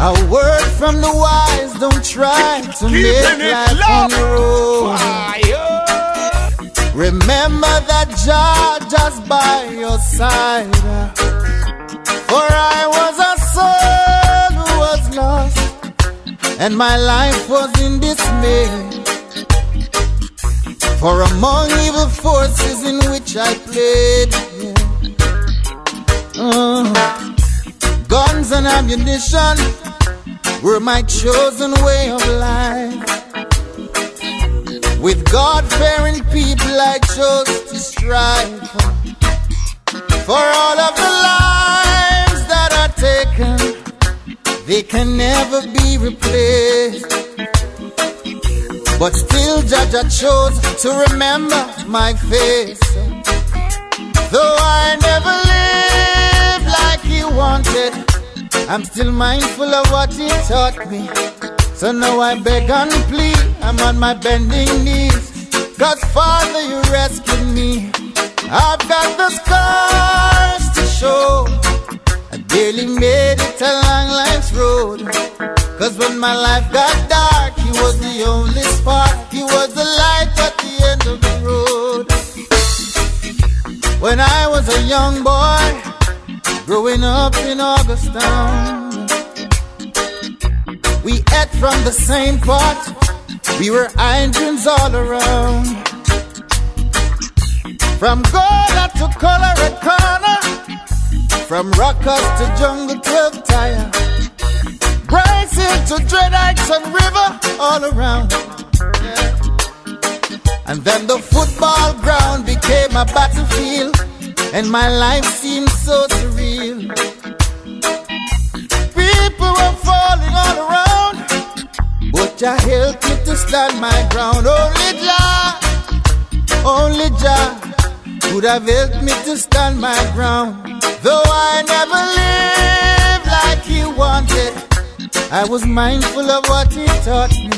A word from the wise, don't try to Keeping make life low. on your own. Fire. Remember that Jah just by your side. For I was a soul who was lost, and my life was in dismay. For among evil forces in which I played, yeah. Uh, guns and ammunition were my chosen way of life. With God fearing people, I chose to strive for all of the lives that are taken. They can never be replaced. But still, Judge, I chose to remember my face. Though I never I'm still mindful of what he taught me. So now I beg and plead, I'm on my bending knees. Cause Father, you rescued me. I've got the scars to show. I barely made it a long life's road. Cause when my life got dark, he was the only spark. He was the light at the end of the road. When I was a young boy, growing up in Augustown. We ate from the same pot. We were irons all around. From Gola to Colorado Corner. From Rockers to Jungle 12 Tire. Bryce Hill to Dread and River all around. Yeah. And then the football ground became a battlefield. And my life seemed so surreal. People were falling all around. But Jah helped me to stand my ground. Only Jah, only Jah could have helped me to stand my ground. Though I never lived like he wanted, I was mindful of what he taught me.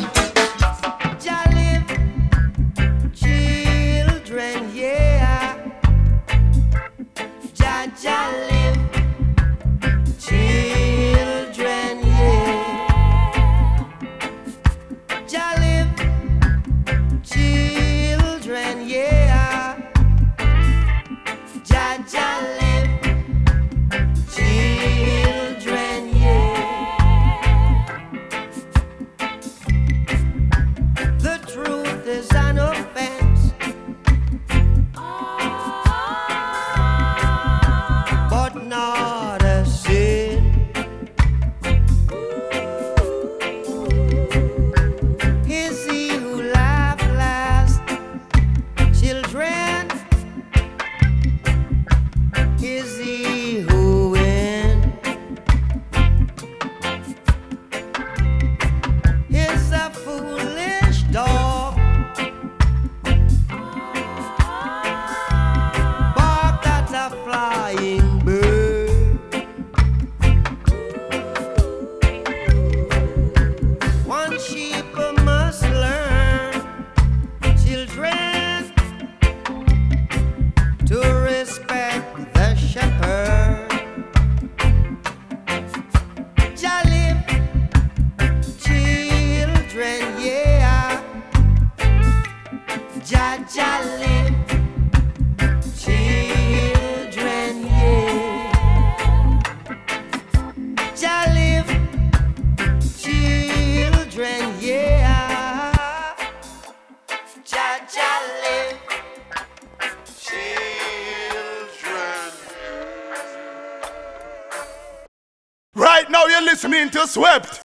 Truth listening to Swept.